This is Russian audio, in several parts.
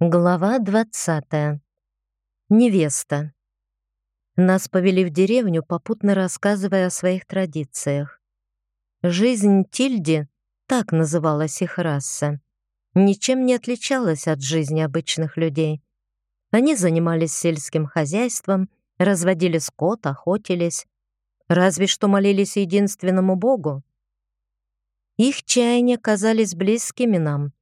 Глава 20. Невеста. Нас повели в деревню, попутно рассказывая о своих традициях. Жизнь Тильди, так называлась их раса, ничем не отличалась от жизни обычных людей. Они занимались сельским хозяйством, разводили скот, охотились, разве что молились единственному Богу. Их чаяния казались близкими нам.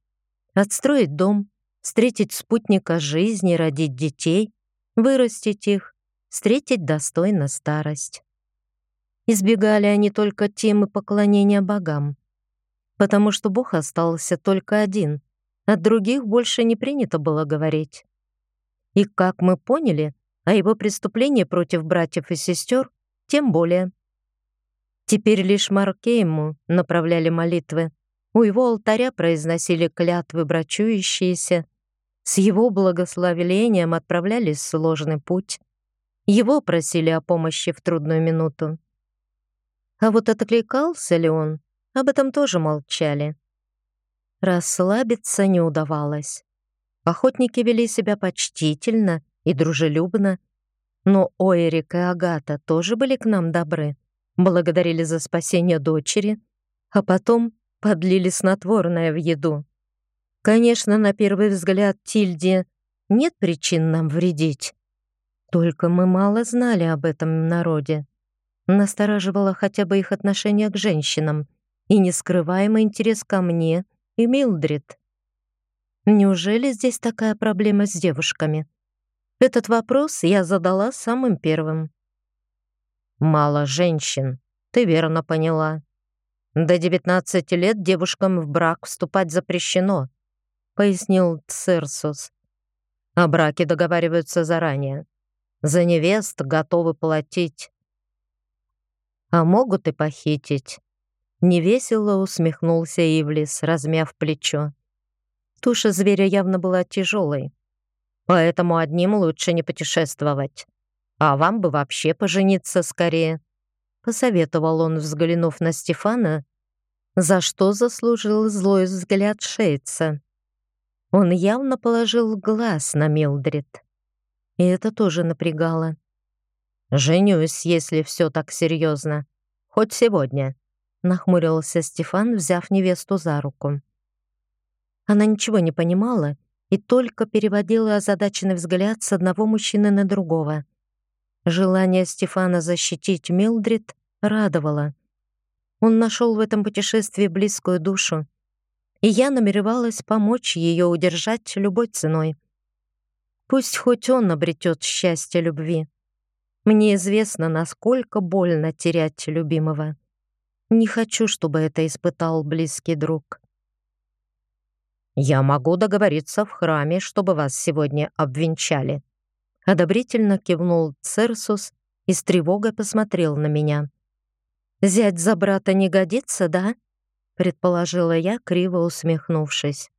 Отстроить дом — встретить спутника жизни, родить детей, вырастить их, встретить достойно старость. Избегали они только темы поклонения богам, потому что Бог остался только один, от других больше не принято было говорить. И, как мы поняли, о его преступлении против братьев и сестер тем более. Теперь лишь Маркейму направляли молитвы, у его алтаря произносили клятвы брачующиеся, с его благословением отправлялись в сложный путь. Его просили о помощи в трудную минуту. А вот откликался ли он, об этом тоже молчали. Расслабиться не удавалось. Охотники вели себя почтительно и дружелюбно, но Оэрик и Агата тоже были к нам добры, благодарили за спасение дочери, а потом подлили снотворное в еду. Конечно, на первый взгляд Тильде нет причин нам вредить. Только мы мало знали об этом народе. Настораживало хотя бы их отношение к женщинам и нескрываемый интерес ко мне и Милдрид. Неужели здесь такая проблема с девушками? Этот вопрос я задала самым первым. «Мало женщин, ты верно поняла. До 19 лет девушкам в брак вступать запрещено», — пояснил Церсус. «О браке договариваются заранее. За невест готовы платить. А могут и похитить». Невесело усмехнулся Ивлис, размяв плечо. Туша зверя явно была тяжелой, поэтому одним лучше не путешествовать. А вам бы вообще пожениться скорее. Посоветовал он, взглянув на Стефана, за что заслужил злой взгляд Шейца. Он явно положил глаз на Милдрид. И это тоже напрягало. «Женюсь, если все так серьезно. Хоть сегодня», — нахмурился Стефан, взяв невесту за руку. Она ничего не понимала и только переводила озадаченный взгляд с одного мужчины на другого. Желание Стефана защитить Милдрид радовало. Он нашел в этом путешествии близкую душу, и я намеревалась помочь ее удержать любой ценой. Пусть хоть он обретет счастье любви. Мне известно, насколько больно терять любимого. Не хочу, чтобы это испытал близкий друг. «Я могу договориться в храме, чтобы вас сегодня обвенчали», одобрительно кивнул Церсус и с тревогой посмотрел на меня. «Зять за брата не годится, да?» Предположила я, криво усмехнувшись.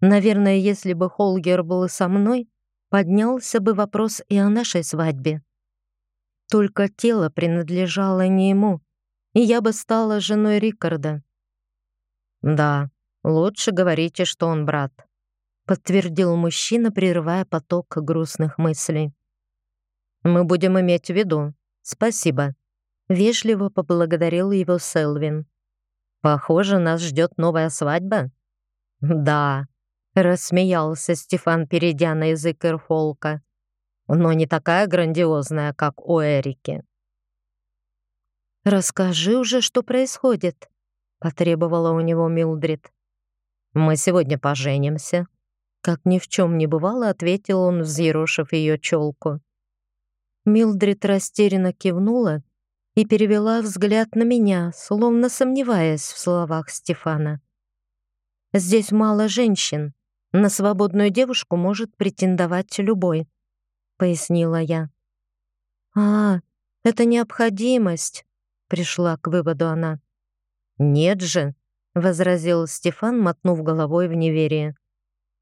Наверное, если бы Холгер был со мной, поднялся бы вопрос и о нашей свадьбе. Только тело принадлежало не ему, и я бы стала женой Рикарда. «Да, лучше говорите, что он брат», — подтвердил мужчина, прерывая поток грустных мыслей. «Мы будем иметь в виду. Спасибо», — вежливо поблагодарил его Селвин. Похоже, нас ждет новая свадьба. Да, рассмеялся Стефан, перейдя на язык Эрфолка. Но не такая грандиозная, как у Эрики. Расскажи уже, что происходит, потребовала у него Милдрид. Мы сегодня поженимся. Как ни в чем не бывало, ответил он, взъерошив ее челку. Милдрид растерянно кивнула и перевела взгляд на меня, словно сомневаясь в словах Стефана. «Здесь мало женщин. На свободную девушку может претендовать любой», — пояснила я. «А, это необходимость», — пришла к выводу она. «Нет же», — возразил Стефан, мотнув головой в неверие.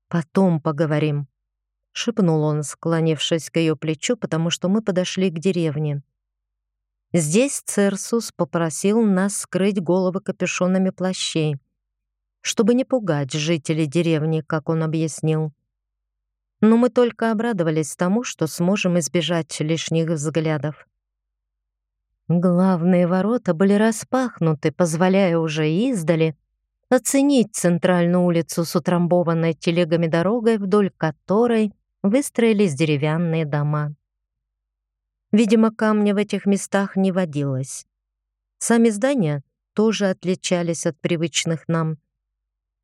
«Потом поговорим», — шепнул он, склонившись к ее плечу, потому что мы подошли к деревне. Здесь Церсус попросил нас скрыть головы капюшонами плащей. чтобы не пугать жителей деревни, как он объяснил. Но мы только обрадовались тому, что сможем избежать лишних взглядов. Главные ворота были распахнуты, позволяя уже издали оценить центральную улицу с утрамбованной телегами дорогой, вдоль которой выстроились деревянные дома. Видимо, камня в этих местах не водилось. Сами здания тоже отличались от привычных нам.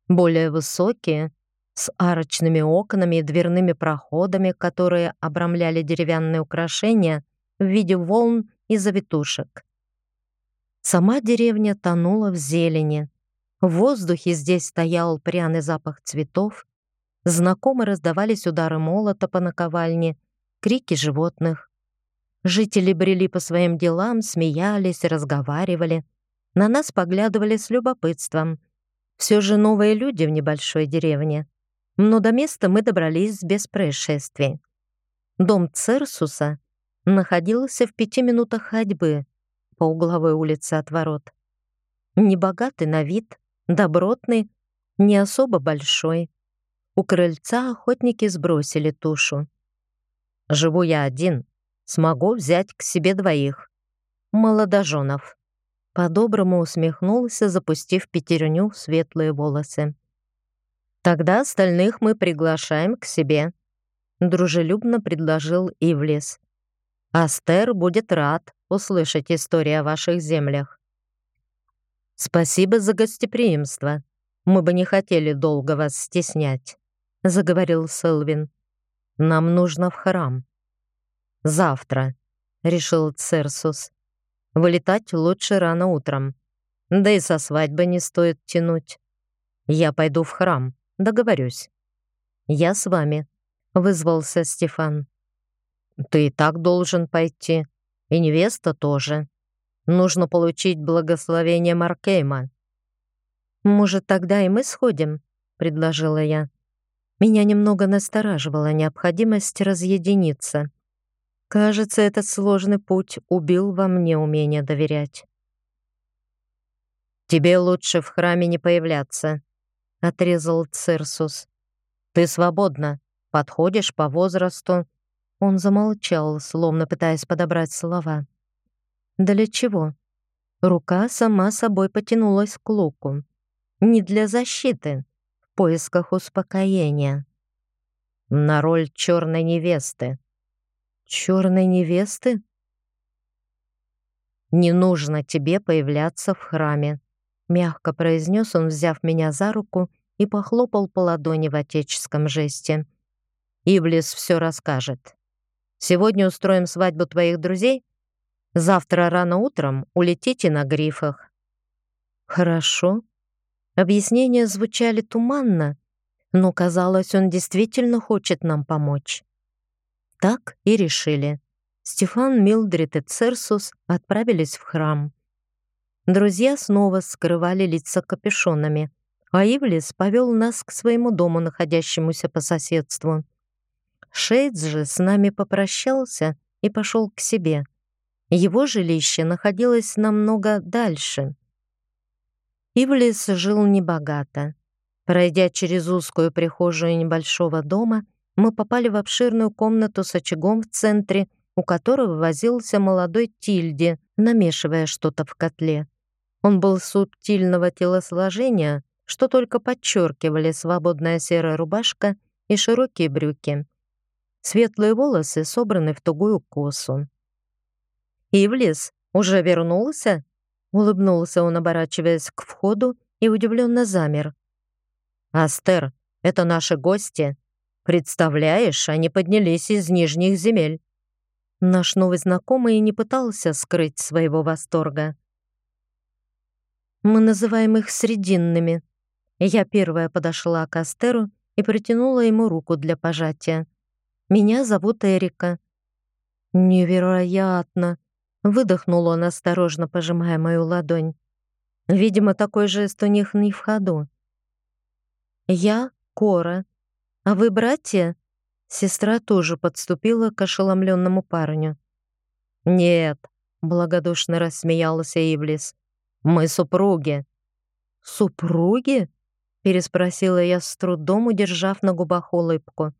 Более высокие, с арочными окнами и дверными проходами, которые обрамляли деревянные украшения в виде волн и завитушек. Сама деревня тонула в зелени. В воздухе здесь стоял пряный запах цветов, знакомо раздавались удары молота по наковальне, крики животных. Жители брели по своим делам, смеялись, разговаривали. На нас поглядывали с любопытством. Все же новые люди в небольшой деревне. Но до места мы добрались без происшествий. Дом Церсуса находился в пяти минутах ходьбы по угловой улице от ворот. Небогатый на вид, добротный, не особо большой. У крыльца охотники сбросили тушу. «Живу я один, смогу взять к себе двоих. Молодоженов. По-доброму усмехнулся, запустив пятерню в светлые волосы. Тогда остальных мы приглашаем к себе. Дружелюбно предложил Ивлис. Астер будет рад услышать историю о ваших землях. Спасибо за гостеприимство. Мы бы не хотели долго вас стеснять, заговорил Селвин. Нам нужно в храм. «Завтра», — решил Церсус. «Вылетать лучше рано утром. Да и со свадьбы не стоит тянуть. Я пойду в храм, договорюсь». «Я с вами», — вызвался Стефан. «Ты и так должен пойти. И невеста тоже. Нужно получить благословение Маркейма». «Может, тогда и мы сходим?» — предложила я. Меня немного настораживала необходимость разъединиться. Кажется, этот сложный путь убил во мне умение доверять. «Тебе лучше в храме не появляться», — отрезал Церсус. «Ты свободна, подходишь по возрасту». Он замолчал, словно пытаясь подобрать слова. «Для чего?» Рука сама собой потянулась к луку. Не для защиты, в поисках успокоения. На роль черной невесты черной невесты? «Не нужно тебе появляться в храме», — мягко произнес он, взяв меня за руку и похлопал по ладони в отеческом жесте. «Иблис все расскажет. Сегодня устроим свадьбу твоих друзей. Завтра рано утром улетите на грифах». «Хорошо». Объяснения звучали туманно, но казалось, он действительно хочет нам помочь. Так и решили. Стефан, Милдрид и Церсус отправились в храм. Друзья снова скрывали лица капюшонами, а Ивлис повел нас к своему дому, находящемуся по соседству. Шейдс же с нами попрощался и пошел к себе. Его жилище находилось намного дальше. Ивлис жил небогато. Пройдя через узкую прихожую небольшого дома, мы попали в обширную комнату с очагом в центре, у которого возился молодой Тильди, намешивая что-то в котле. Он был субтильного телосложения, что только подчеркивали свободная серая рубашка и широкие брюки. Светлые волосы собраны в тугую косу. «Ивлис, уже вернулся?» — улыбнулся он, оборачиваясь к входу, и удивленно замер. «Астер, это наши гости», Представляешь, они поднялись из нижних земель. Наш новый знакомый не пытался скрыть своего восторга. Мы называем их срединными. Я первая подошла к Астеру и протянула ему руку для пожатия. Меня зовут Эрика. Невероятно, выдохнул он осторожно, пожимая мою ладонь. Видимо, такой жест у них не в ходу. Я Кора, «А вы братья?» Сестра тоже подступила к ошеломленному парню. «Нет», — благодушно рассмеялся Иблис. «Мы супруги». «Супруги?» переспросила я с трудом, удержав на губах улыбку.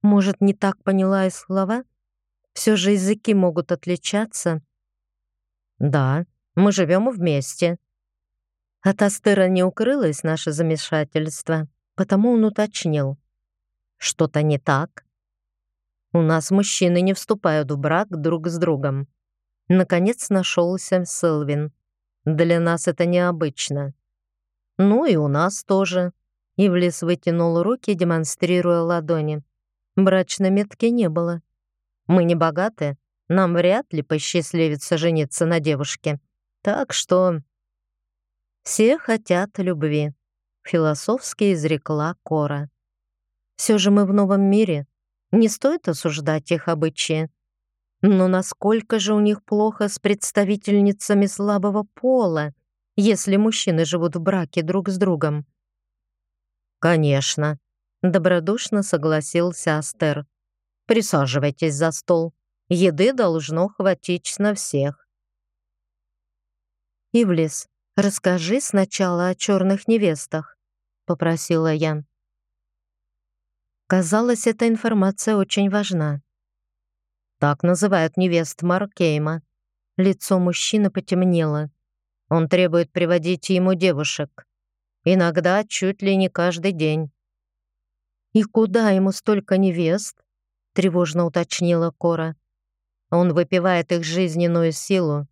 Может, не так поняла и слова? Все же языки могут отличаться. Да, мы живем вместе. От Астера не укрылось наше замешательство, потому он уточнил. Что-то не так? У нас мужчины не вступают в брак друг с другом. Наконец нашелся Селвин. Для нас это необычно. Ну и у нас тоже. Ивлис вытянул руки, демонстрируя ладони. Брачной метки не было. Мы не богаты, нам вряд ли посчастливится жениться на девушке. Так что все хотят любви, философски изрекла Кора. Все же мы в новом мире, не стоит осуждать их обычаи. Но насколько же у них плохо с представительницами слабого пола, если мужчины живут в браке друг с другом? Конечно, Добродушно согласился Астер. «Присаживайтесь за стол. Еды должно хватить на всех». «Ивлис, расскажи сначала о черных невестах», — попросила я. Казалось, эта информация очень важна. Так называют невест Маркейма. Лицо мужчины потемнело. Он требует приводить ему девушек. Иногда чуть ли не каждый день. «И куда ему столько невест?» — тревожно уточнила Кора. «Он выпивает их жизненную силу».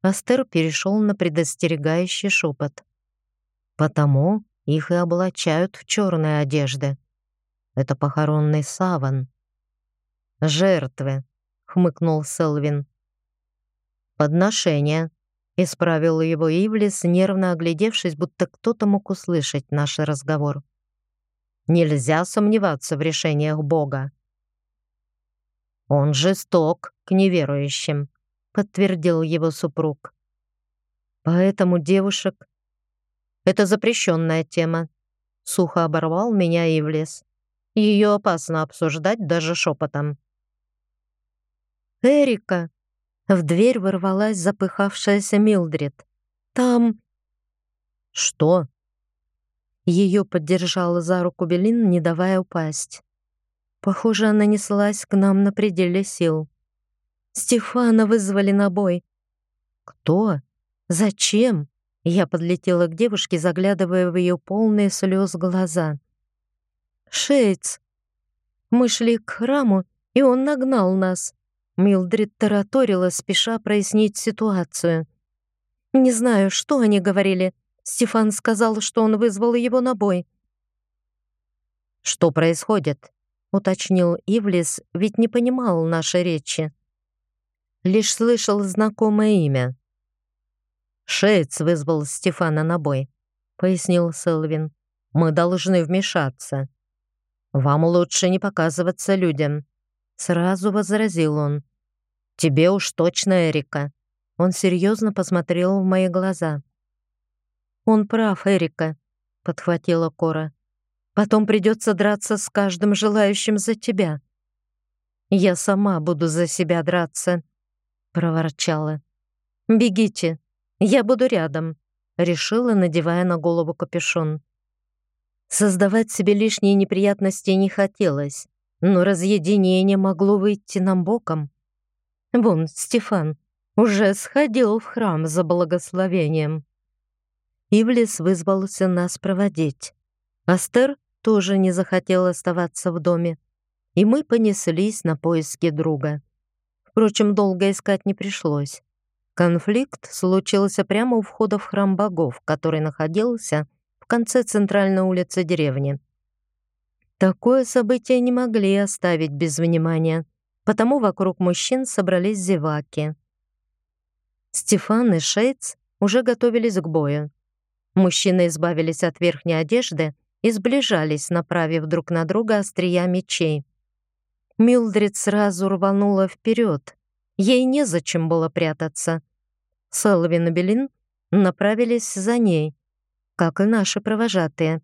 Астер перешел на предостерегающий шепот. «Потому их и облачают в черные одежды. Это похоронный саван». «Жертвы», — хмыкнул Селвин. «Подношение», — исправил его Ивлис, нервно оглядевшись, будто кто-то мог услышать наш разговор. Нельзя сомневаться в решениях Бога. Он жесток к неверующим, подтвердил его супруг. Поэтому девушек это запрещенная тема. Сухо оборвал меня Ивлес. Ее опасно обсуждать даже шепотом. Эрика, в дверь ворвалась запыхавшаяся Милдред. Там Что? Ее поддержала за руку Белин, не давая упасть. Похоже, она неслась к нам на пределе сил. Стефана вызвали на бой. Кто? Зачем? Я подлетела к девушке, заглядывая в ее полные слез глаза. Шейц. Мы шли к храму, и он нагнал нас. Милдрид тараторила, спеша прояснить ситуацию. Не знаю, что они говорили, Стефан сказал, что он вызвал его на бой. «Что происходит?» — уточнил Ивлис, ведь не понимал нашей речи. Лишь слышал знакомое имя. «Шейц вызвал Стефана на бой», — пояснил Селвин. «Мы должны вмешаться. Вам лучше не показываться людям», — сразу возразил он. «Тебе уж точно, Эрика». Он серьезно посмотрел в мои глаза. «Он прав, Эрика», — подхватила Кора. «Потом придется драться с каждым желающим за тебя». «Я сама буду за себя драться», — проворчала. «Бегите, я буду рядом», — решила, надевая на голову капюшон. Создавать себе лишние неприятности не хотелось, но разъединение могло выйти нам боком. Вон, Стефан уже сходил в храм за благословением. Ивлис вызвался нас проводить. Астер тоже не захотел оставаться в доме, и мы понеслись на поиски друга. Впрочем, долго искать не пришлось. Конфликт случился прямо у входа в храм богов, который находился в конце центральной улицы деревни. Такое событие не могли оставить без внимания, потому вокруг мужчин собрались зеваки. Стефан и Шейц уже готовились к бою. Мужчины избавились от верхней одежды и сближались, направив друг на друга острия мечей. Милдрид сразу рванула вперед. Ей незачем было прятаться. Селвин и Белин направились за ней, как и наши провожатые.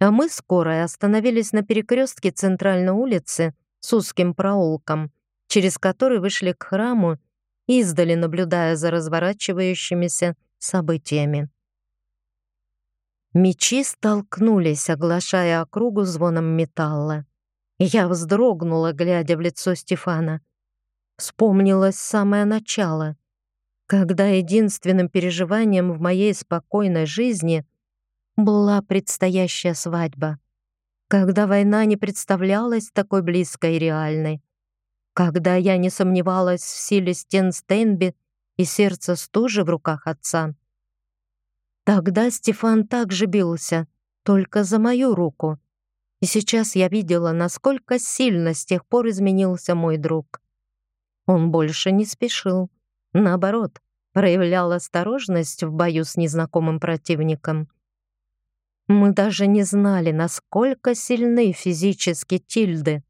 А мы скоро остановились на перекрестке центральной улицы с узким проулком, через который вышли к храму, издали наблюдая за разворачивающимися событиями. Мечи столкнулись, оглашая округу звоном металла. Я вздрогнула, глядя в лицо Стефана. Вспомнилось самое начало, когда единственным переживанием в моей спокойной жизни была предстоящая свадьба. Когда война не представлялась такой близкой и реальной. Когда я не сомневалась в силе стен Стейнби и сердца стужи в руках отца. Тогда Стефан также бился, только за мою руку. И сейчас я видела, насколько сильно с тех пор изменился мой друг. Он больше не спешил. Наоборот, проявлял осторожность в бою с незнакомым противником. Мы даже не знали, насколько сильны физически Тильды,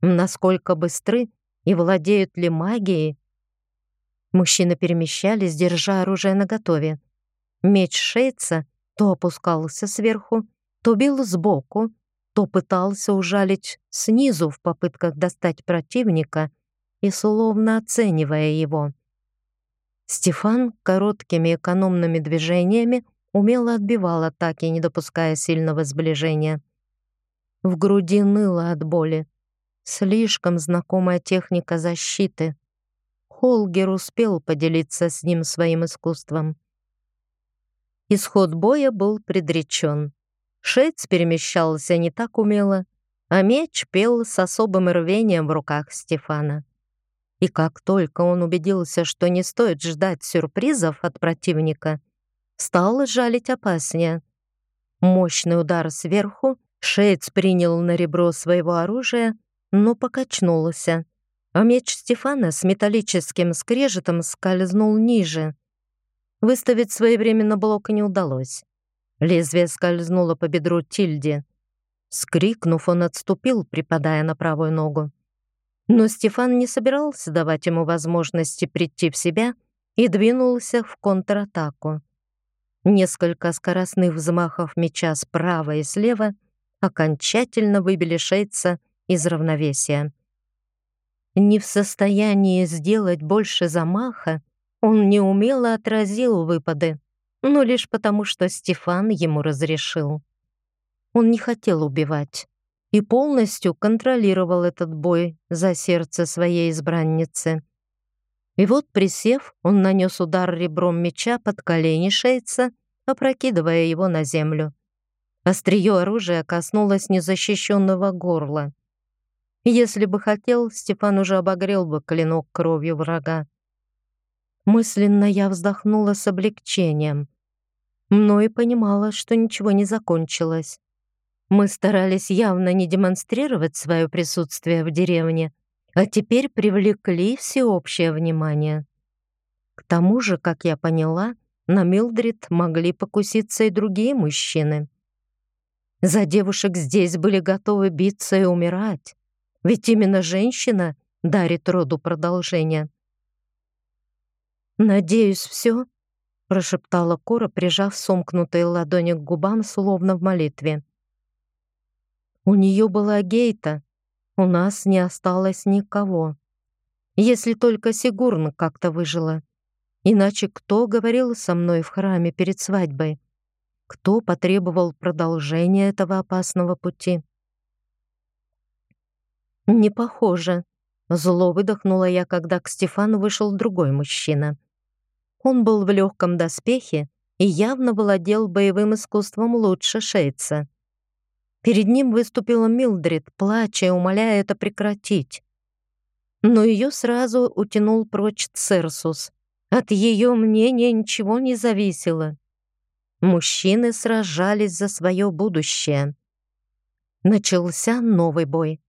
насколько быстры и владеют ли магией. Мужчины перемещались, держа оружие наготове. Меч Шейца то опускался сверху, то бил сбоку, то пытался ужалить снизу в попытках достать противника и словно оценивая его. Стефан короткими экономными движениями умело отбивал атаки, не допуская сильного сближения. В груди ныло от боли. Слишком знакомая техника защиты. Холгер успел поделиться с ним своим искусством. Исход боя был предречен. Шейц перемещался не так умело, а меч пел с особым рвением в руках Стефана. И как только он убедился, что не стоит ждать сюрпризов от противника, стал жалить опаснее. Мощный удар сверху, Шейц принял на ребро своего оружия, но покачнулся, а меч Стефана с металлическим скрежетом скользнул ниже — Выставить своевременно блок не удалось. Лезвие скользнуло по бедру Тильде. Скрикнув, он отступил, припадая на правую ногу. Но Стефан не собирался давать ему возможности прийти в себя и двинулся в контратаку. Несколько скоростных взмахов меча справа и слева окончательно выбили Шейца из равновесия. Не в состоянии сделать больше замаха, он неумело отразил выпады, но лишь потому, что Стефан ему разрешил. Он не хотел убивать и полностью контролировал этот бой за сердце своей избранницы. И вот, присев, он нанес удар ребром меча под колени шейца, опрокидывая его на землю. Острие оружия коснулось незащищенного горла. Если бы хотел, Стефан уже обогрел бы клинок кровью врага. Мысленно я вздохнула с облегчением, но и понимала, что ничего не закончилось. Мы старались явно не демонстрировать свое присутствие в деревне, а теперь привлекли всеобщее внимание. К тому же, как я поняла, на Милдрид могли покуситься и другие мужчины. За девушек здесь были готовы биться и умирать, ведь именно женщина дарит роду продолжение. «Надеюсь, все?» — прошептала Кора, прижав сомкнутые ладони к губам, словно в молитве. «У нее была Гейта, у нас не осталось никого. Если только Сигурн как-то выжила. Иначе кто говорил со мной в храме перед свадьбой? Кто потребовал продолжения этого опасного пути?» «Не похоже», — зло выдохнула я, когда к Стефану вышел другой мужчина. Он был в легком доспехе и явно владел боевым искусством лучше Шейца. Перед ним выступила Милдрид, плача и умоляя это прекратить. Но ее сразу утянул прочь Церсус. От ее мнения ничего не зависело. Мужчины сражались за свое будущее. Начался новый бой.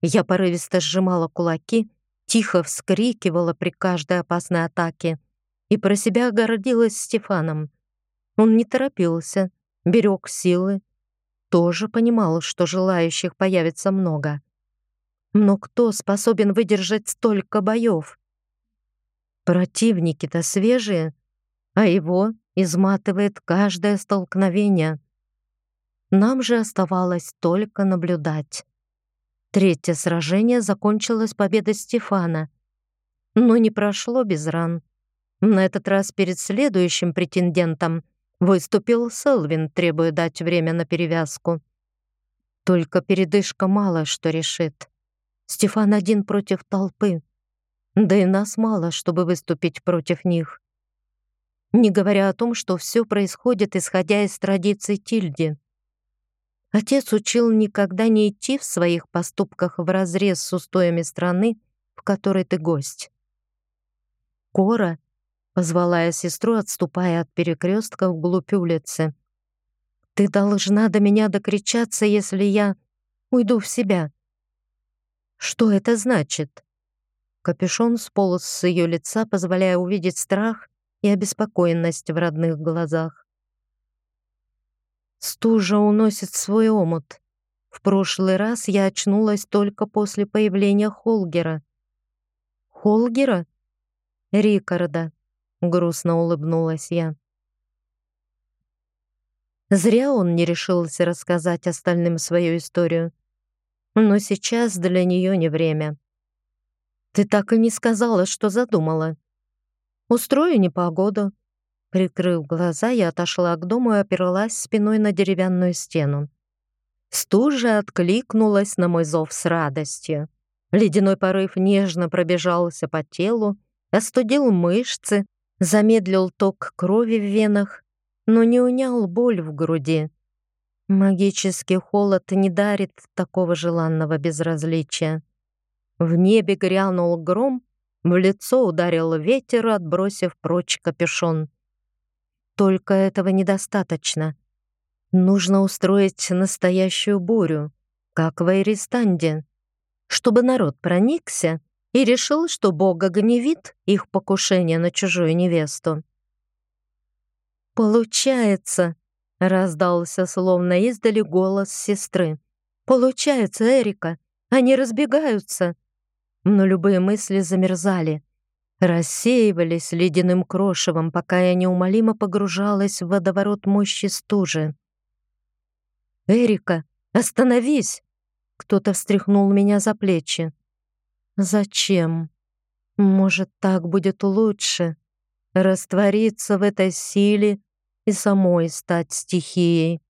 Я порывисто сжимала кулаки, тихо вскрикивала при каждой опасной атаке и про себя гордилась Стефаном. Он не торопился, берег силы, тоже понимал, что желающих появится много. Но кто способен выдержать столько боев? Противники-то свежие, а его изматывает каждое столкновение. Нам же оставалось только наблюдать. Третье сражение закончилось победой Стефана, но не прошло без ран. На этот раз перед следующим претендентом Выступил Селвин, требуя дать время на перевязку. Только передышка мало что решит. Стефан один против толпы. Да и нас мало, чтобы выступить против них. Не говоря о том, что все происходит, исходя из традиций Тильди. Отец учил никогда не идти в своих поступках вразрез с устоями страны, в которой ты гость. Кора позвала я сестру, отступая от перекрестка вглубь улицы. Ты должна до меня докричаться, если я уйду в себя. Что это значит? Капюшон сполз с ее лица, позволяя увидеть страх и обеспокоенность в родных глазах. Стужа уносит свой омут. В прошлый раз я очнулась только после появления Холгера. Холгера? Рикарда. Грустно улыбнулась я. Зря он не решился рассказать остальным свою историю. Но сейчас для нее не время. Ты так и не сказала, что задумала. Устрою непогоду, Прикрыв глаза, я отошла к дому и оперлась спиной на деревянную стену. Стужа откликнулась на мой зов с радостью. Ледяной порыв нежно пробежался по телу, остудил мышцы, замедлил ток крови в венах, но не унял боль в груди. Магический холод не дарит такого желанного безразличия. В небе грянул гром, в лицо ударил ветер, отбросив прочь капюшон. Только этого недостаточно. Нужно устроить настоящую бурю, как в Эристанде, чтобы народ проникся и решил, что Бога гневит их покушение на чужую невесту. «Получается!» — раздался словно издали голос сестры. «Получается, Эрика! Они разбегаются!» Но любые мысли замерзали рассеивались ледяным крошевом, пока я неумолимо погружалась в водоворот мощи стужи. «Эрика, остановись!» Кто-то встряхнул меня за плечи. «Зачем? Может, так будет лучше? Раствориться в этой силе и самой стать стихией.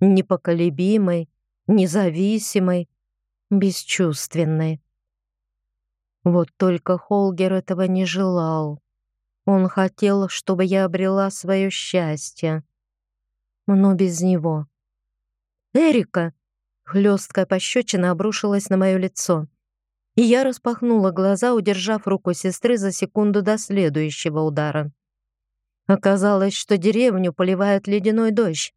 Непоколебимой, независимой, бесчувственной. Вот только Холгер этого не желал. Он хотел, чтобы я обрела свое счастье. Но без него. «Эрика!» Хлесткая пощечина обрушилась на мое лицо. И я распахнула глаза, удержав руку сестры за секунду до следующего удара. Оказалось, что деревню поливает ледяной дождь.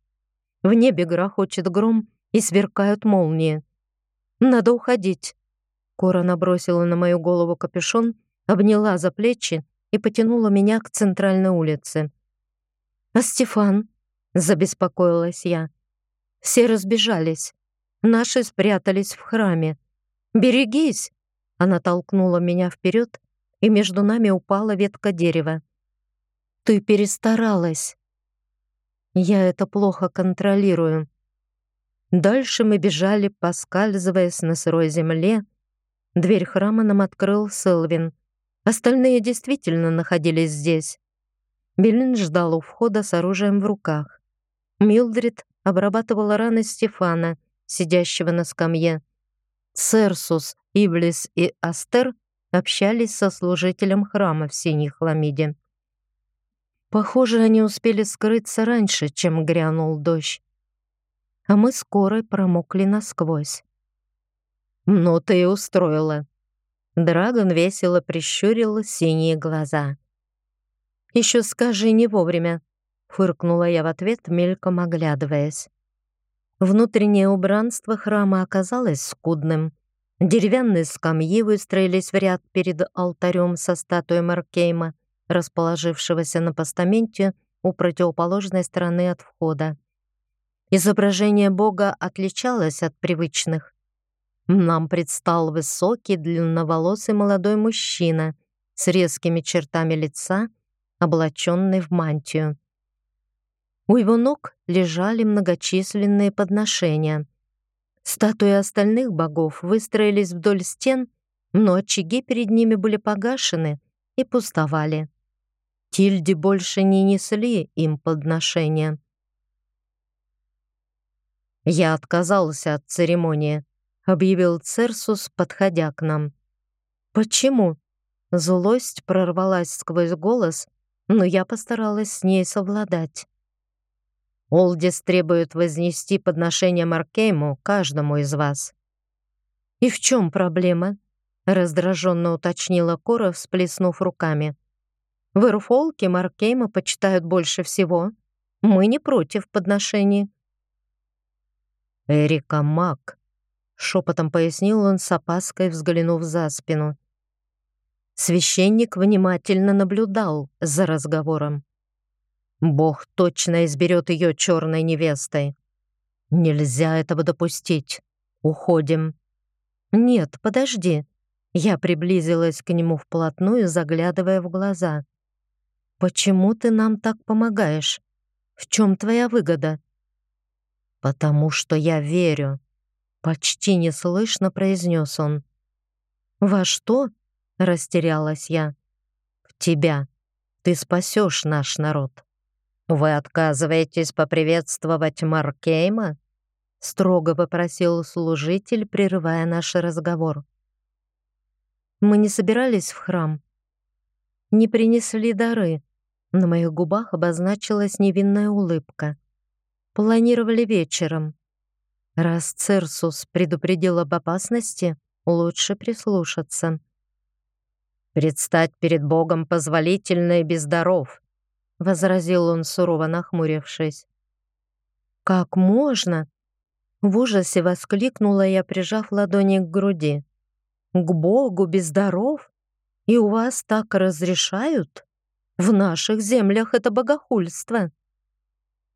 В небе грохочет гром и сверкают молнии. Надо уходить. Кора набросила на мою голову капюшон, обняла за плечи и потянула меня к центральной улице. «А Стефан?» — забеспокоилась я. Все разбежались. Наши спрятались в храме. «Берегись!» Она толкнула меня вперед, и между нами упала ветка дерева. «Ты перестаралась!» Я это плохо контролирую. Дальше мы бежали, поскальзываясь на сырой земле, Дверь храма нам открыл Селвин. Остальные действительно находились здесь. Белин ждал у входа с оружием в руках. Милдрид обрабатывала раны Стефана, сидящего на скамье. Церсус, Иблис и Астер общались со служителем храма в синей хламиде. Похоже, они успели скрыться раньше, чем грянул дождь. А мы скоро промокли насквозь. «Ну ты и устроила». Драгон весело прищурил синие глаза. «Еще скажи не вовремя», — фыркнула я в ответ, мельком оглядываясь. Внутреннее убранство храма оказалось скудным. Деревянные скамьи выстроились в ряд перед алтарем со статуей Маркейма, расположившегося на постаменте у противоположной стороны от входа. Изображение Бога отличалось от привычных. Нам предстал высокий, длинноволосый молодой мужчина с резкими чертами лица, облаченный в мантию. У его ног лежали многочисленные подношения. Статуи остальных богов выстроились вдоль стен, но очаги перед ними были погашены и пустовали. Тильде больше не несли им подношения. «Я отказался от церемонии», — объявил Церсус, подходя к нам. «Почему?» Злость прорвалась сквозь голос, но я постаралась с ней совладать. Олдис требует вознести подношение Маркейму каждому из вас. «И в чем проблема?» — раздраженно уточнила Кора, всплеснув руками. «В Эрфолке Маркейма почитают больше всего. Мы не против подношений». «Эрика Мак», — шепотом пояснил он с опаской, взглянув за спину. Священник внимательно наблюдал за разговором. Бог точно изберет ее черной невестой. Нельзя этого допустить. Уходим. Нет, подожди. Я приблизилась к нему вплотную, заглядывая в глаза. Почему ты нам так помогаешь? В чем твоя выгода? Потому что я верю. Почти неслышно произнес он. Во что? Растерялась я. В тебя. Ты спасешь наш народ. «Вы отказываетесь поприветствовать Маркейма?» — строго попросил служитель, прерывая наш разговор. Мы не собирались в храм. Не принесли дары. На моих губах обозначилась невинная улыбка. Планировали вечером. Раз Церсус предупредил об опасности, лучше прислушаться. «Предстать перед Богом позволительно и без даров», — возразил он, сурово нахмурившись. «Как можно?» В ужасе воскликнула я, прижав ладони к груди. «К Богу без даров? И у вас так разрешают? В наших землях это богохульство!»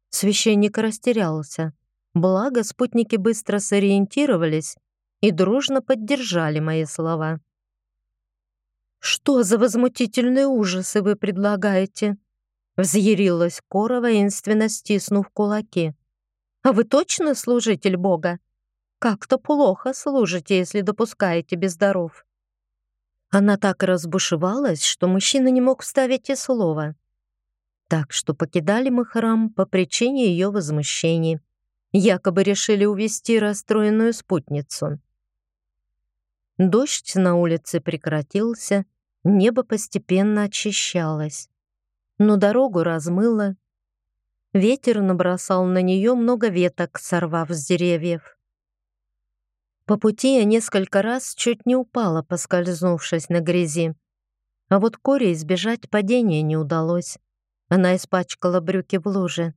Священник растерялся. Благо, спутники быстро сориентировались и дружно поддержали мои слова. «Что за возмутительные ужасы вы предлагаете?» Взъярилась Кора, воинственно стиснув кулаки. «А вы точно служитель Бога? Как-то плохо служите, если допускаете бездаров». Она так разбушевалась, что мужчина не мог вставить и слова. Так что покидали мы храм по причине ее возмущений. Якобы решили увести расстроенную спутницу. Дождь на улице прекратился, небо постепенно очищалось но дорогу размыло. Ветер набросал на нее много веток, сорвав с деревьев. По пути я несколько раз чуть не упала, поскользнувшись на грязи. А вот Коре избежать падения не удалось. Она испачкала брюки в луже.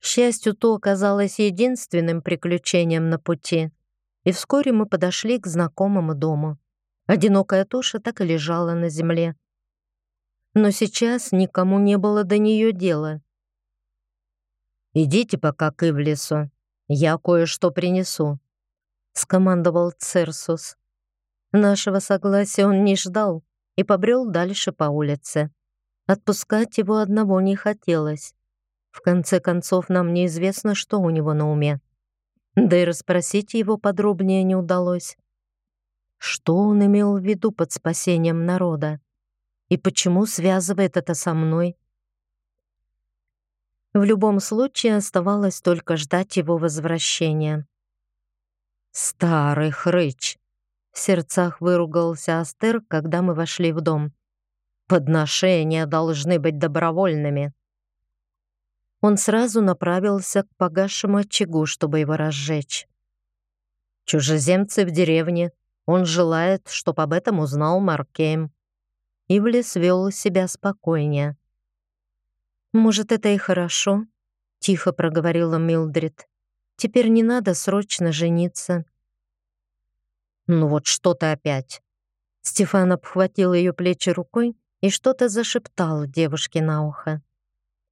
К счастью, то оказалось единственным приключением на пути, и вскоре мы подошли к знакомому дому. Одинокая туша так и лежала на земле, но сейчас никому не было до нее дела. «Идите пока к Ивлису, я кое-что принесу», — скомандовал Церсус. Нашего согласия он не ждал и побрел дальше по улице. Отпускать его одного не хотелось. В конце концов, нам неизвестно, что у него на уме. Да и расспросить его подробнее не удалось. Что он имел в виду под спасением народа? И почему связывает это со мной? В любом случае оставалось только ждать его возвращения. «Старый хрыч!» — в сердцах выругался Астер, когда мы вошли в дом. «Подношения должны быть добровольными». Он сразу направился к погасшему очагу, чтобы его разжечь. «Чужеземцы в деревне. Он желает, чтобы об этом узнал Маркейм. Ивлис вел себя спокойнее. «Может, это и хорошо?» — тихо проговорила Милдрид. «Теперь не надо срочно жениться». «Ну вот что то опять!» Стефан обхватил ее плечи рукой и что-то зашептал девушке на ухо.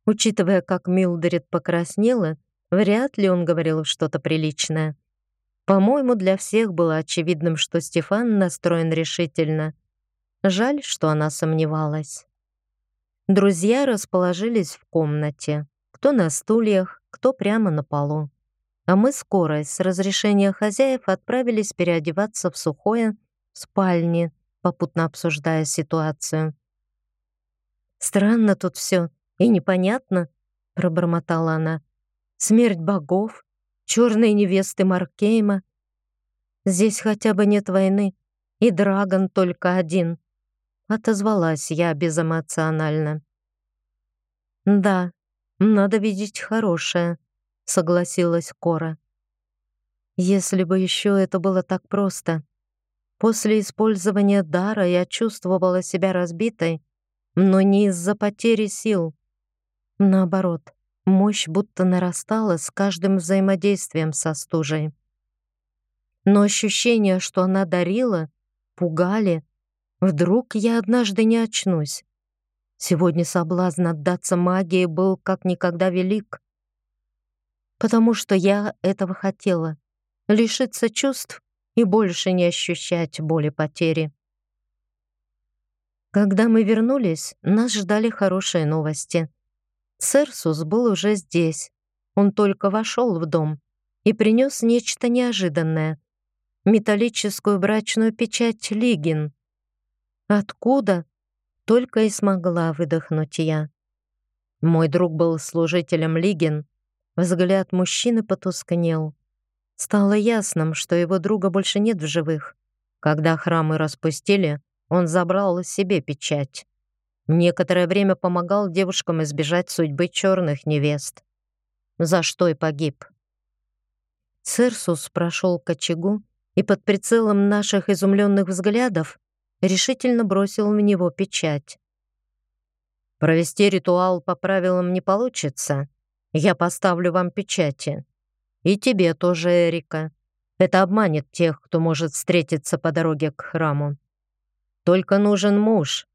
Учитывая, как Милдрид покраснела, вряд ли он говорил что-то приличное. По-моему, для всех было очевидным, что Стефан настроен решительно — Жаль, что она сомневалась. Друзья расположились в комнате. Кто на стульях, кто прямо на полу. А мы скоро, с разрешения хозяев, отправились переодеваться в сухое в спальне, попутно обсуждая ситуацию. Странно тут все и непонятно, пробормотала она. Смерть богов, черные невесты Маркейма. Здесь хотя бы нет войны, и Драгон только один. Отозвалась я безэмоционально. Да, надо видеть хорошее, согласилась Кора. Если бы еще это было так просто. После использования дара я чувствовала себя разбитой, но не из-за потери сил. Наоборот, мощь будто нарастала с каждым взаимодействием со стужей. Но ощущения, что она дарила, пугали. Вдруг я однажды не очнусь. Сегодня соблазн отдаться магии был как никогда велик. Потому что я этого хотела — лишиться чувств и больше не ощущать боли потери. Когда мы вернулись, нас ждали хорошие новости. Церсус был уже здесь. Он только вошел в дом и принес нечто неожиданное — металлическую брачную печать Лигин. Откуда? Только и смогла выдохнуть я. Мой друг был служителем Лигин. Взгляд мужчины потускнел. Стало ясным, что его друга больше нет в живых. Когда храмы распустили, он забрал себе печать. Некоторое время помогал девушкам избежать судьбы черных невест. За что и погиб. Церсус прошел к очагу и под прицелом наших изумленных взглядов решительно бросил в него печать. «Провести ритуал по правилам не получится. Я поставлю вам печати. И тебе тоже, Эрика. Это обманет тех, кто может встретиться по дороге к храму. Только нужен муж».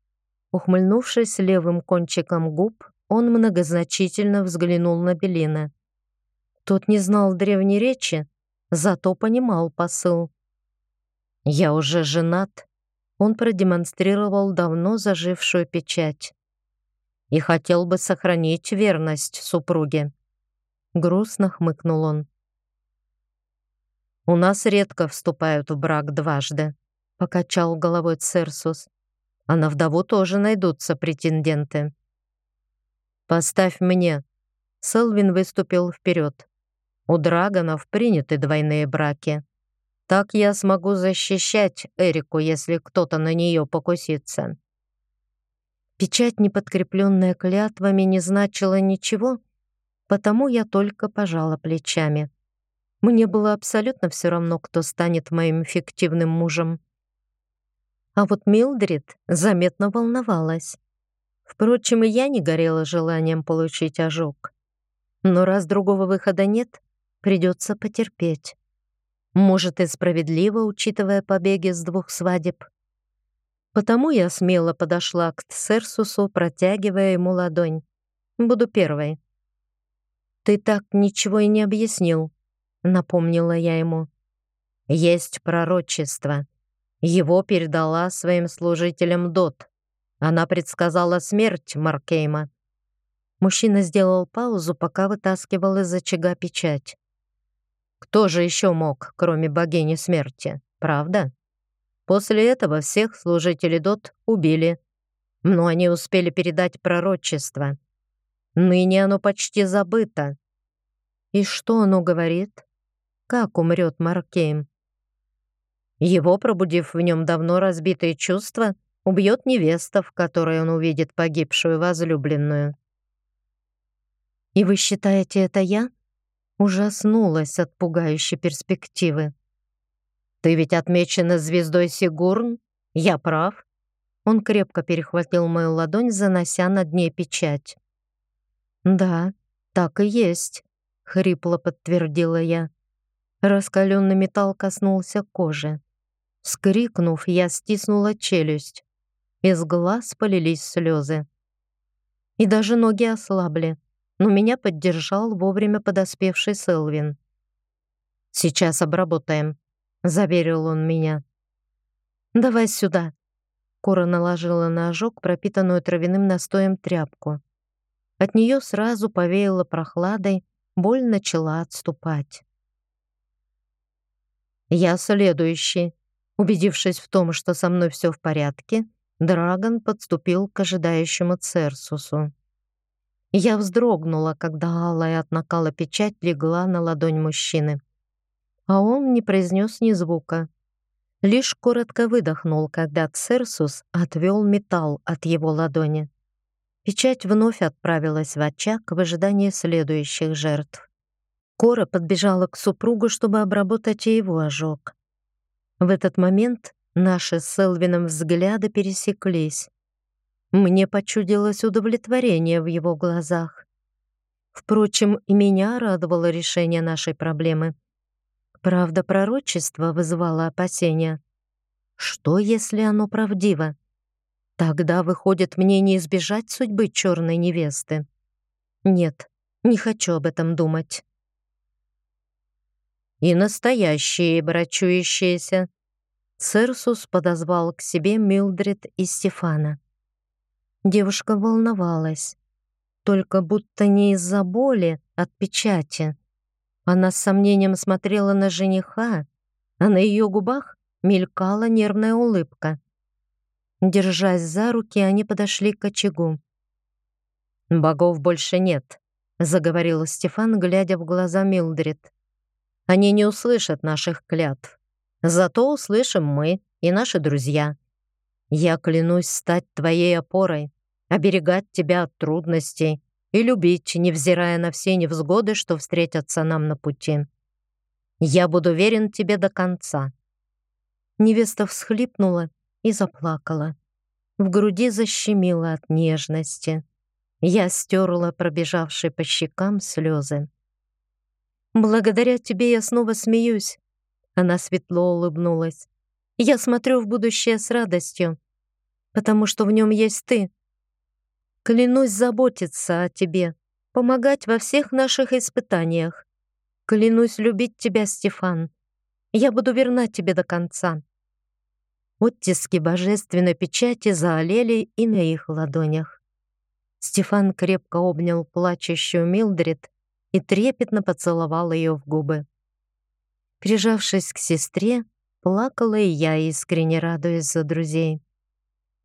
Ухмыльнувшись левым кончиком губ, он многозначительно взглянул на Белина. Тот не знал древней речи, зато понимал посыл. «Я уже женат», он продемонстрировал давно зажившую печать. «И хотел бы сохранить верность супруге». Грустно хмыкнул он. «У нас редко вступают в брак дважды», — покачал головой Церсус. «А на вдову тоже найдутся претенденты». «Поставь мне». Селвин выступил вперед. «У драгонов приняты двойные браки». Так я смогу защищать Эрику, если кто-то на нее покусится. Печать, не подкрепленная клятвами, не значила ничего, потому я только пожала плечами. Мне было абсолютно все равно, кто станет моим фиктивным мужем. А вот Милдрид заметно волновалась. Впрочем, и я не горела желанием получить ожог. Но раз другого выхода нет, придется потерпеть. Может, и справедливо, учитывая побеги с двух свадеб. Потому я смело подошла к Тсерсусу, протягивая ему ладонь. Буду первой. «Ты так ничего и не объяснил», — напомнила я ему. «Есть пророчество. Его передала своим служителям Дот. Она предсказала смерть Маркейма». Мужчина сделал паузу, пока вытаскивал из очага печать. Кто же еще мог, кроме богини смерти, правда? После этого всех служителей Дот убили, но они успели передать пророчество. Ныне оно почти забыто. И что оно говорит? Как умрет Маркейм? Его, пробудив в нем давно разбитые чувства, убьет невеста, в которой он увидит погибшую возлюбленную. «И вы считаете это я?» Ужаснулась от пугающей перспективы. «Ты ведь отмечена звездой Сигурн? Я прав?» Он крепко перехватил мою ладонь, занося над ней печать. «Да, так и есть», — хрипло подтвердила я. Раскаленный металл коснулся кожи. Скрикнув, я стиснула челюсть. Из глаз полились слезы. И даже ноги ослабли но меня поддержал вовремя подоспевший Селвин. «Сейчас обработаем», — заверил он меня. «Давай сюда». Кора наложила на ожог пропитанную травяным настоем тряпку. От нее сразу повеяло прохладой, боль начала отступать. Я следующий. Убедившись в том, что со мной все в порядке, Драгон подступил к ожидающему Церсусу. Я вздрогнула, когда алая от накала печать легла на ладонь мужчины. А он не произнес ни звука. Лишь коротко выдохнул, когда Церсус отвел металл от его ладони. Печать вновь отправилась в очаг в ожидании следующих жертв. Кора подбежала к супругу, чтобы обработать и его ожог. В этот момент наши с Элвином взгляды пересеклись. Мне почудилось удовлетворение в его глазах. Впрочем, и меня радовало решение нашей проблемы. Правда, пророчество вызывало опасения. Что, если оно правдиво? Тогда, выходит, мне не избежать судьбы черной невесты. Нет, не хочу об этом думать и настоящие брачующиеся. Церсус подозвал к себе Милдред и Стефана. Девушка волновалась, только будто не из-за боли от печати. Она с сомнением смотрела на жениха, а на ее губах мелькала нервная улыбка. Держась за руки, они подошли к очагу. «Богов больше нет», — заговорил Стефан, глядя в глаза Милдред. Они не услышат наших клятв. Зато услышим мы и наши друзья. Я клянусь стать твоей опорой, оберегать тебя от трудностей и любить, невзирая на все невзгоды, что встретятся нам на пути. Я буду верен тебе до конца». Невеста всхлипнула и заплакала. В груди защемило от нежности. Я стерла пробежавшие по щекам слезы. Благодаря тебе я снова смеюсь. Она светло улыбнулась. Я смотрю в будущее с радостью, потому что в нем есть ты. Клянусь заботиться о тебе, помогать во всех наших испытаниях. Клянусь любить тебя, Стефан. Я буду верна тебе до конца. Оттиски божественной печати заолели и на их ладонях. Стефан крепко обнял плачущую Милдред и трепетно поцеловал ее в губы. Прижавшись к сестре, плакала и я, искренне радуясь за друзей.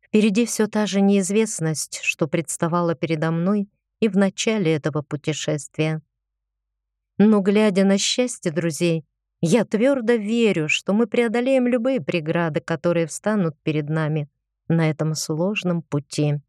Впереди все та же неизвестность, что представала передо мной и в начале этого путешествия. Но, глядя на счастье друзей, я твердо верю, что мы преодолеем любые преграды, которые встанут перед нами на этом сложном пути.